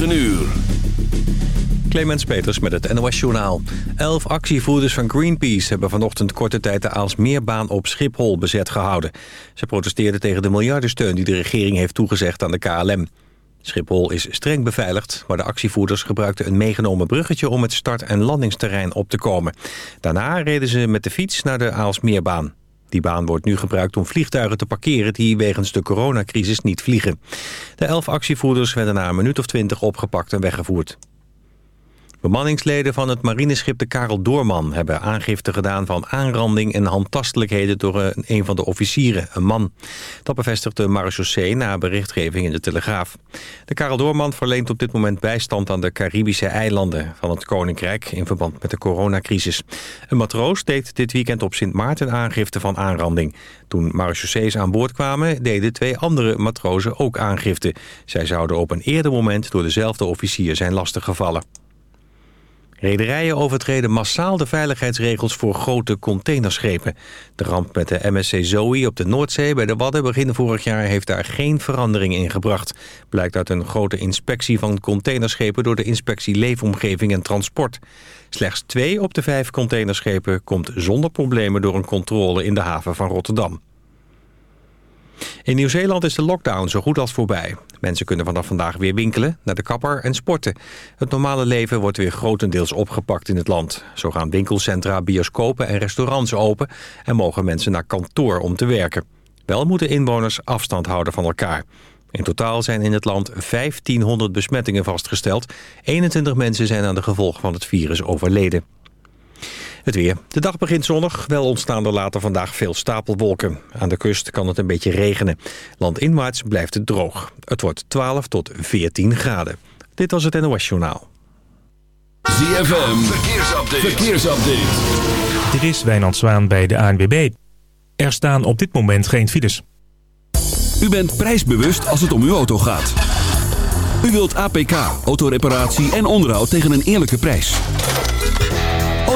9 uur. Clemens Peters met het NOS Journaal. Elf actievoerders van Greenpeace hebben vanochtend korte tijd de Aalsmeerbaan op Schiphol bezet gehouden. Ze protesteerden tegen de miljardensteun die de regering heeft toegezegd aan de KLM. Schiphol is streng beveiligd, maar de actievoerders gebruikten een meegenomen bruggetje om het start- en landingsterrein op te komen. Daarna reden ze met de fiets naar de Aalsmeerbaan. Die baan wordt nu gebruikt om vliegtuigen te parkeren die wegens de coronacrisis niet vliegen. De elf actievoerders werden na een minuut of twintig opgepakt en weggevoerd. Bemanningsleden van het marineschip de Karel Doorman hebben aangifte gedaan van aanranding en handtastelijkheden door een, van de officieren, een man. Dat bevestigt de marechaussee na berichtgeving in de Telegraaf. De Karel Doorman verleent op dit moment bijstand aan de Caribische eilanden van het Koninkrijk in verband met de coronacrisis. Een matroos deed dit weekend op Sint Maarten aangifte van aanranding. Toen marechaussees aan boord kwamen deden twee andere matrozen ook aangifte. Zij zouden op een eerder moment door dezelfde officier zijn lastiggevallen. Rederijen overtreden massaal de veiligheidsregels voor grote containerschepen. De ramp met de MSC Zoe op de Noordzee bij de Wadden begin vorig jaar heeft daar geen verandering in gebracht. Blijkt uit een grote inspectie van containerschepen door de inspectie Leefomgeving en Transport. Slechts twee op de vijf containerschepen komt zonder problemen door een controle in de haven van Rotterdam. In Nieuw-Zeeland is de lockdown zo goed als voorbij. Mensen kunnen vanaf vandaag weer winkelen, naar de kapper en sporten. Het normale leven wordt weer grotendeels opgepakt in het land. Zo gaan winkelcentra, bioscopen en restaurants open... en mogen mensen naar kantoor om te werken. Wel moeten inwoners afstand houden van elkaar. In totaal zijn in het land 1500 besmettingen vastgesteld. 21 mensen zijn aan de gevolgen van het virus overleden. Het weer. De dag begint zonnig. Wel ontstaan er later vandaag veel stapelwolken. Aan de kust kan het een beetje regenen. Landinwaarts blijft het droog. Het wordt 12 tot 14 graden. Dit was het NOS Journaal. ZFM. Verkeersupdate. Verkeersupdate. Dit is Wijnand Zwaan bij de ANWB. Er staan op dit moment geen files. U bent prijsbewust als het om uw auto gaat. U wilt APK, autoreparatie en onderhoud tegen een eerlijke prijs.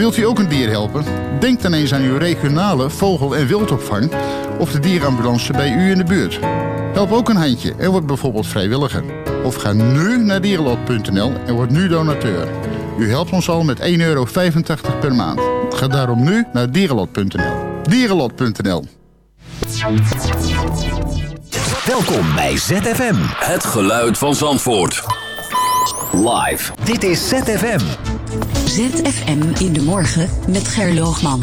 Wilt u ook een dier helpen? Denk dan eens aan uw regionale vogel- en wildopvang of de dierenambulance bij u in de buurt. Help ook een handje en word bijvoorbeeld vrijwilliger. Of ga nu naar dierenlot.nl en word nu donateur. U helpt ons al met 1,85 euro per maand. Ga daarom nu naar dierenlot.nl. Dierenlot.nl Welkom bij ZFM. Het geluid van Zandvoort. Live. Dit is ZFM. ZFM in de morgen met Gerloogman.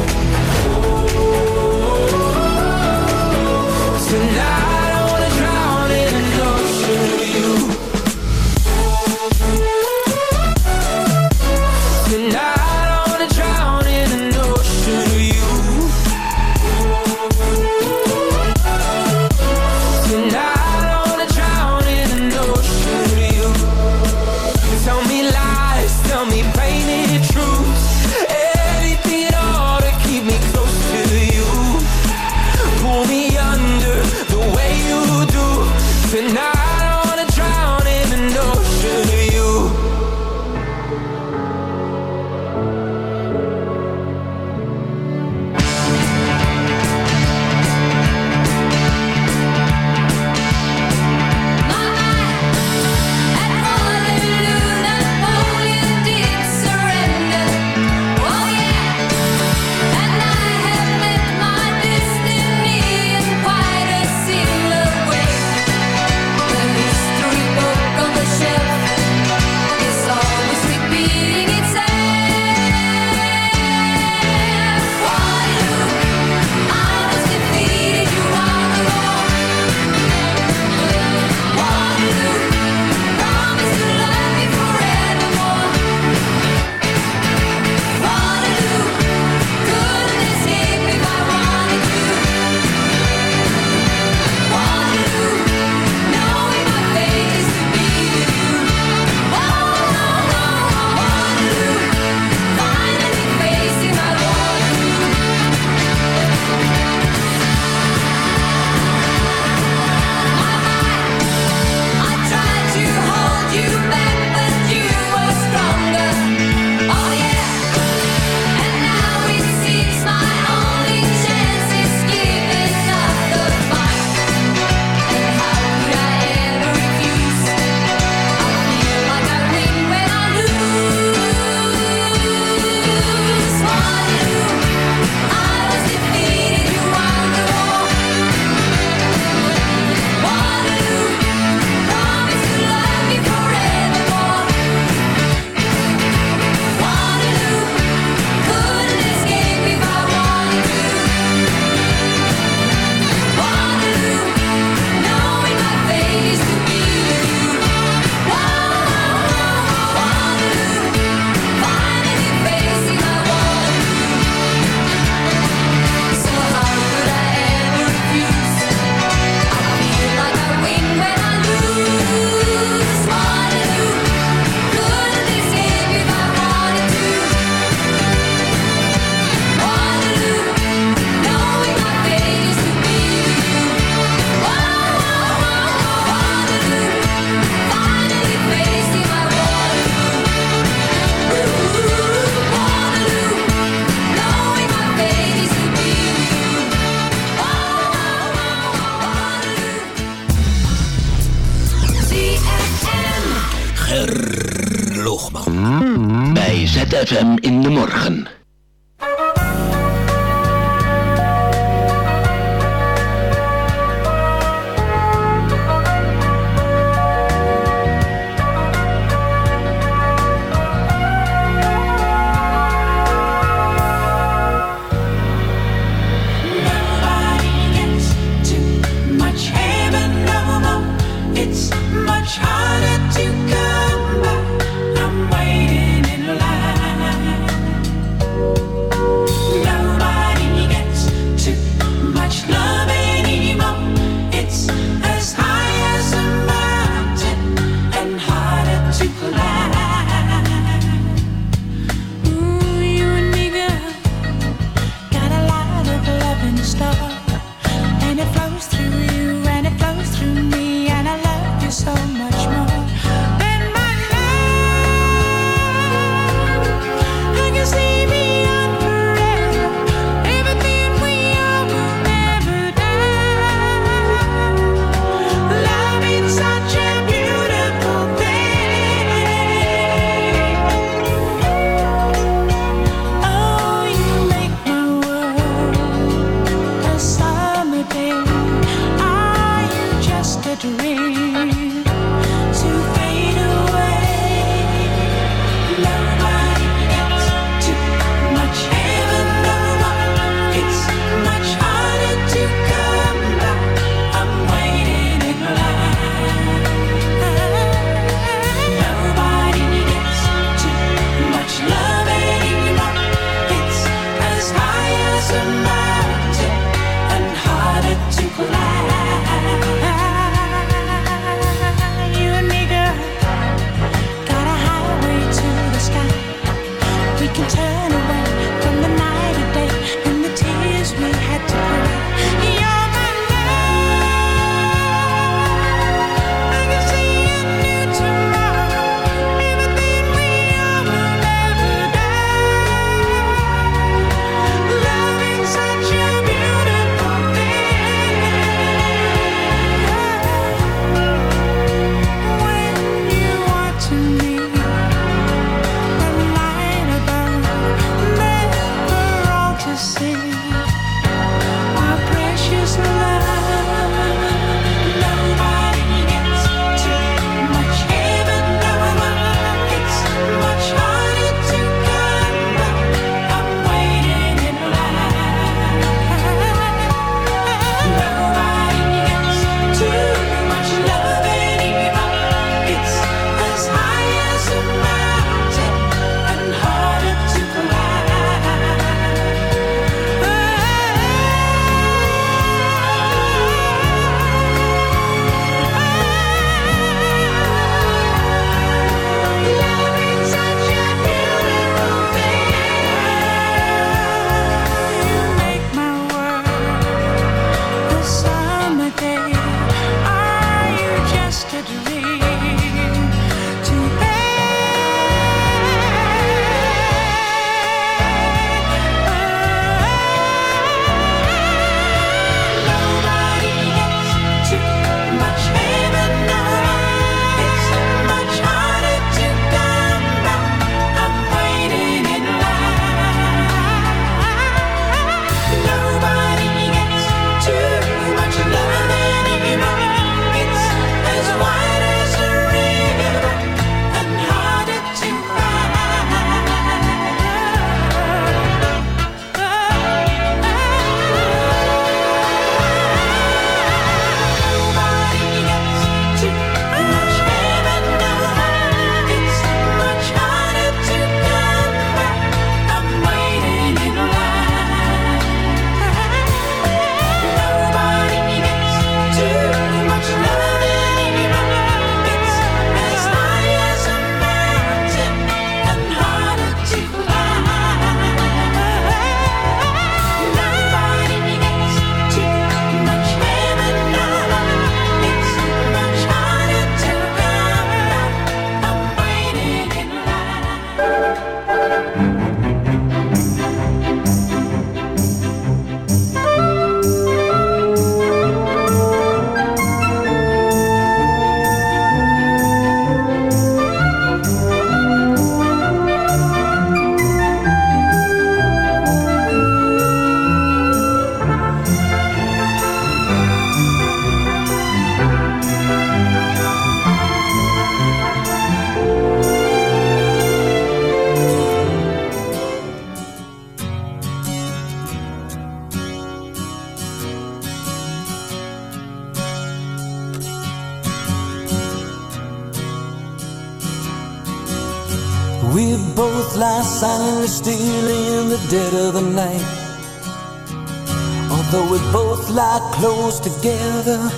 close together,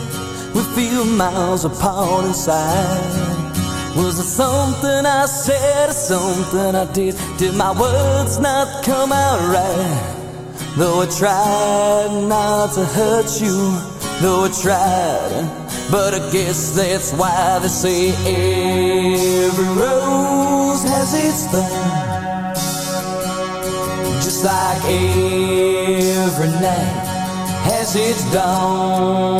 we feel miles apart inside. Was it something I said or something I did? Did my words not come out right? Though I tried not to hurt you, though I tried, but I guess that's why they say every rose has its thorn. Just like every night its dawn.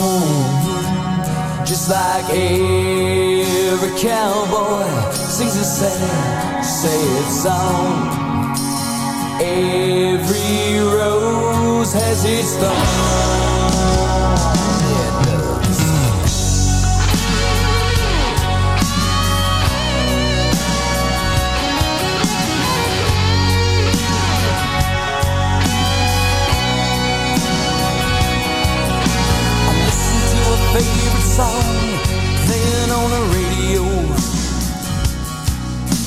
Just like every cowboy sings a sad, sad song. Every rose has its thorn.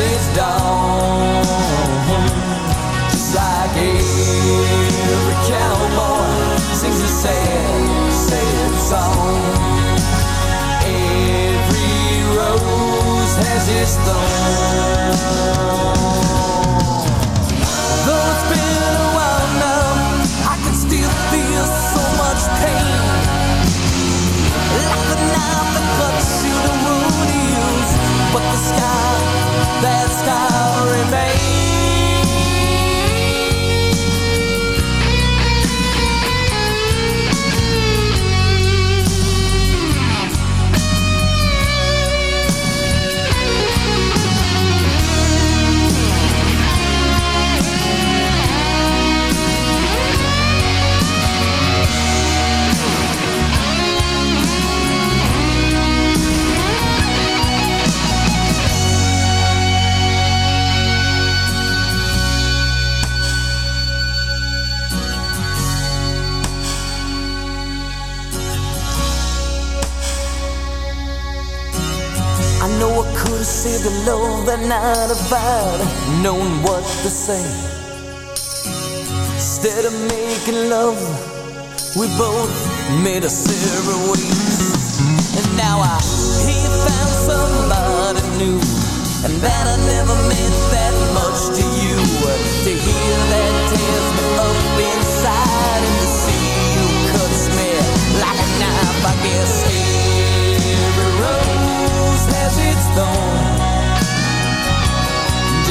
its dawn. Just like every cowboy sings a sad, sad song. Every rose has its thorn. Known what to say. Instead of making love, we both made a separate ways. And now I he found somebody new, and that I never meant that much to you. To hear that tears me up inside, and to see you cuts me like a knife. I guess every rose has its thorn,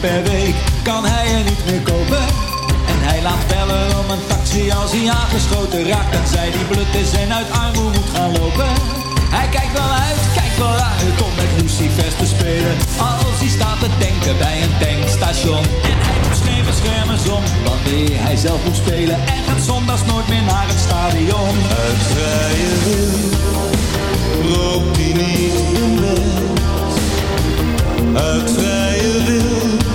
per week kan hij er niet meer kopen. En hij laat bellen om een taxi als hij aangeschoten raakt. En zij die blut is en uit armoede moet gaan lopen. Hij kijkt wel uit, kijkt wel uit. Om met Lucifers te spelen. Als hij staat te denken bij een tankstation. En hij doet geen beschermers om wanneer hij zelf moet spelen. En gaat zondags nooit meer naar het stadion. Uit vrije wil rookt hij niet in bed Uit vrije wil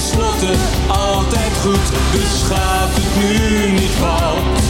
tenslotte altijd goed. Dus gaat het nu niet fout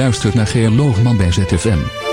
luistert naar Geer Loogman bij ZFM.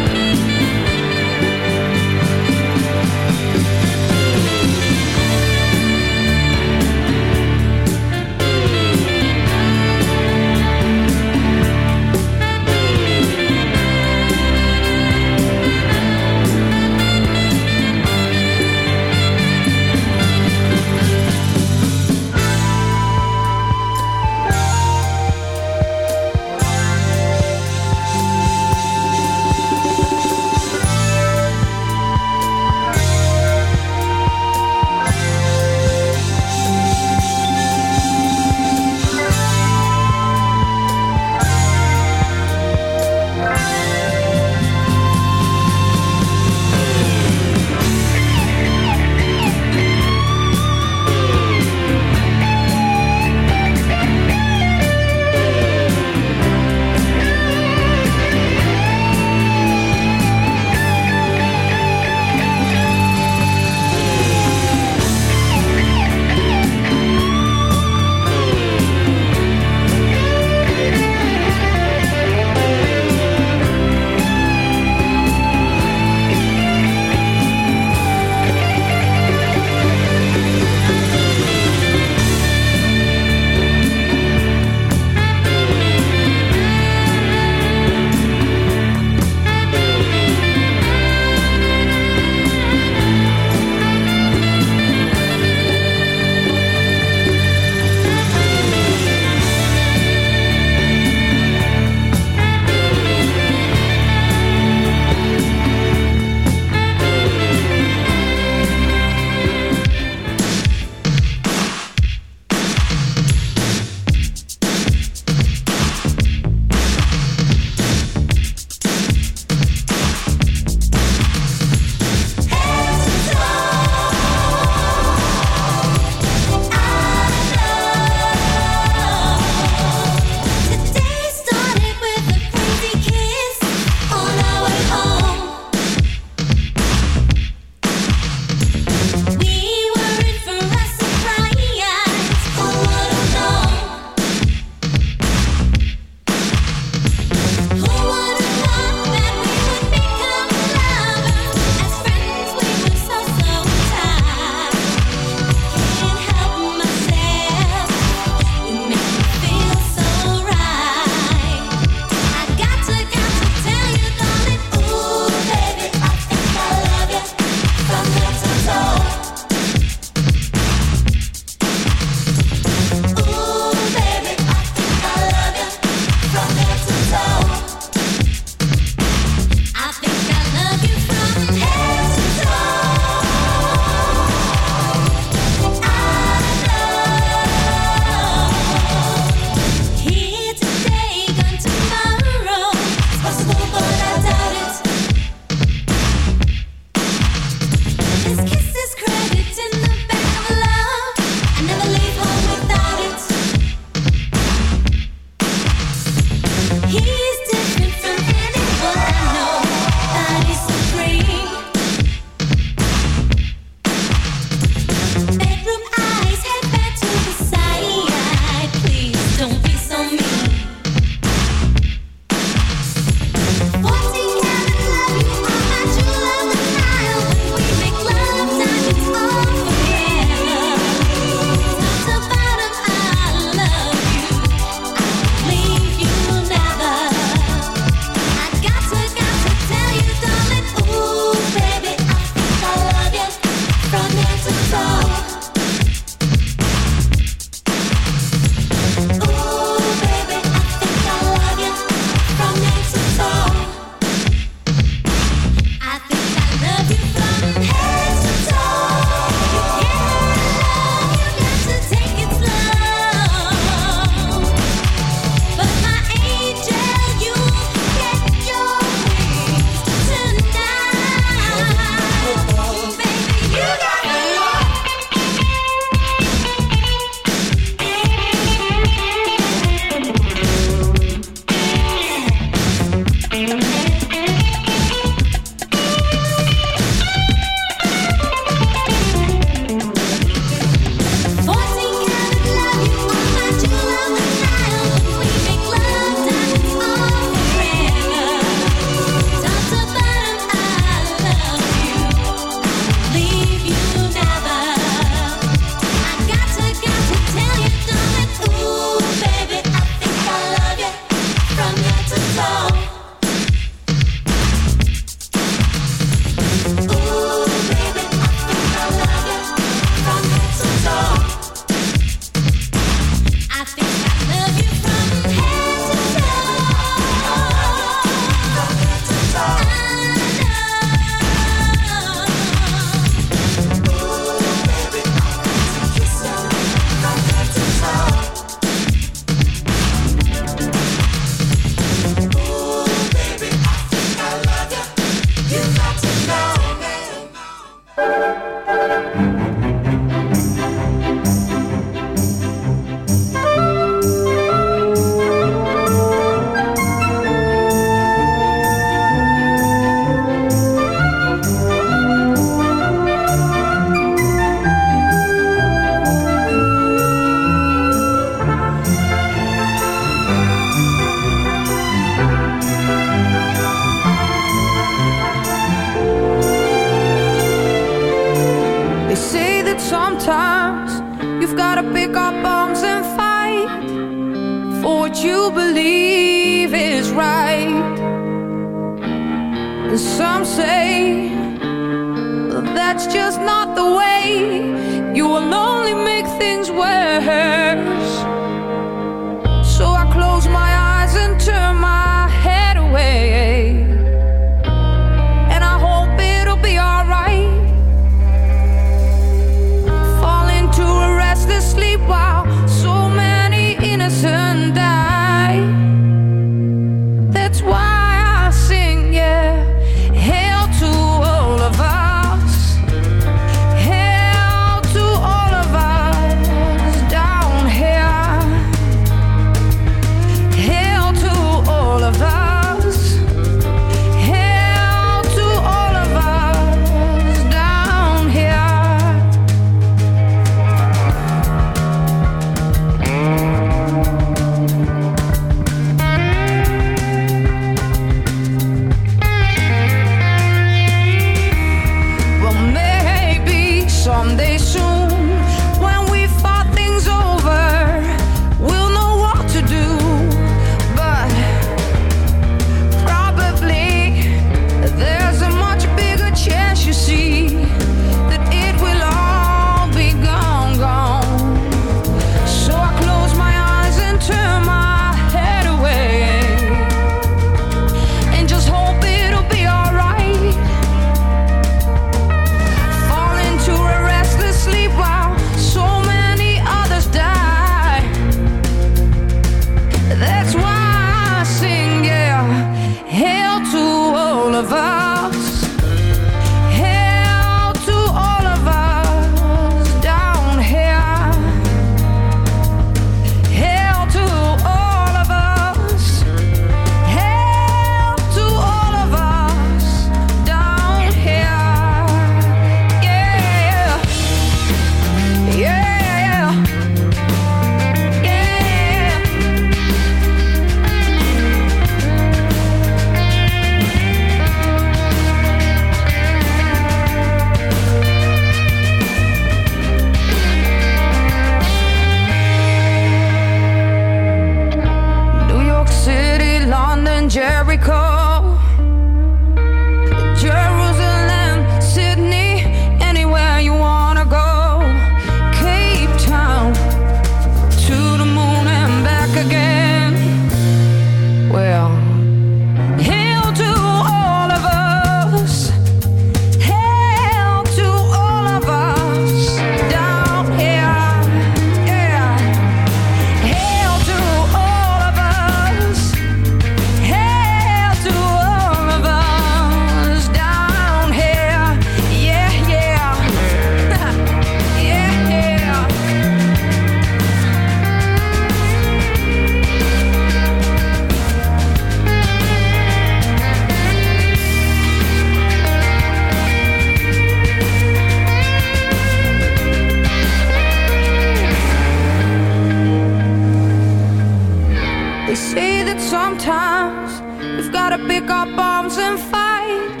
sometimes we've gotta pick up arms and fight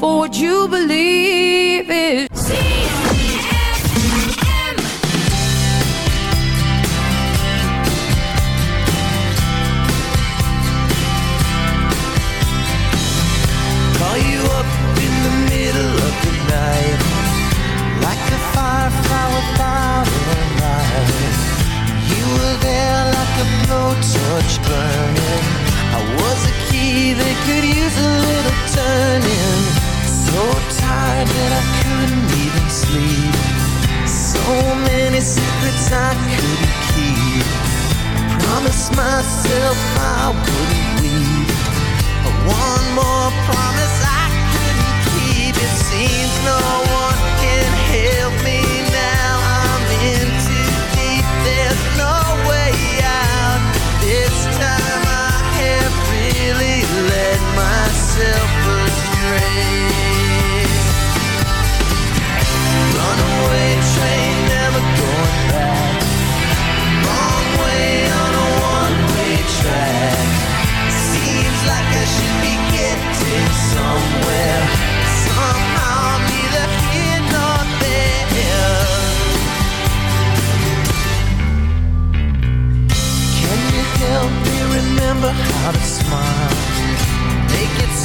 for what you believe is. See torch burning. I was a key that could use a little turning. So tired that I couldn't even sleep. So many secrets I couldn't keep. Promised myself I wouldn't leave. One more promise I couldn't keep. It seems no one Runaway train, never going back. Wrong way on a one-way track. Seems like I should be getting somewhere. Somehow neither here nor there. Can you help me remember how to smile?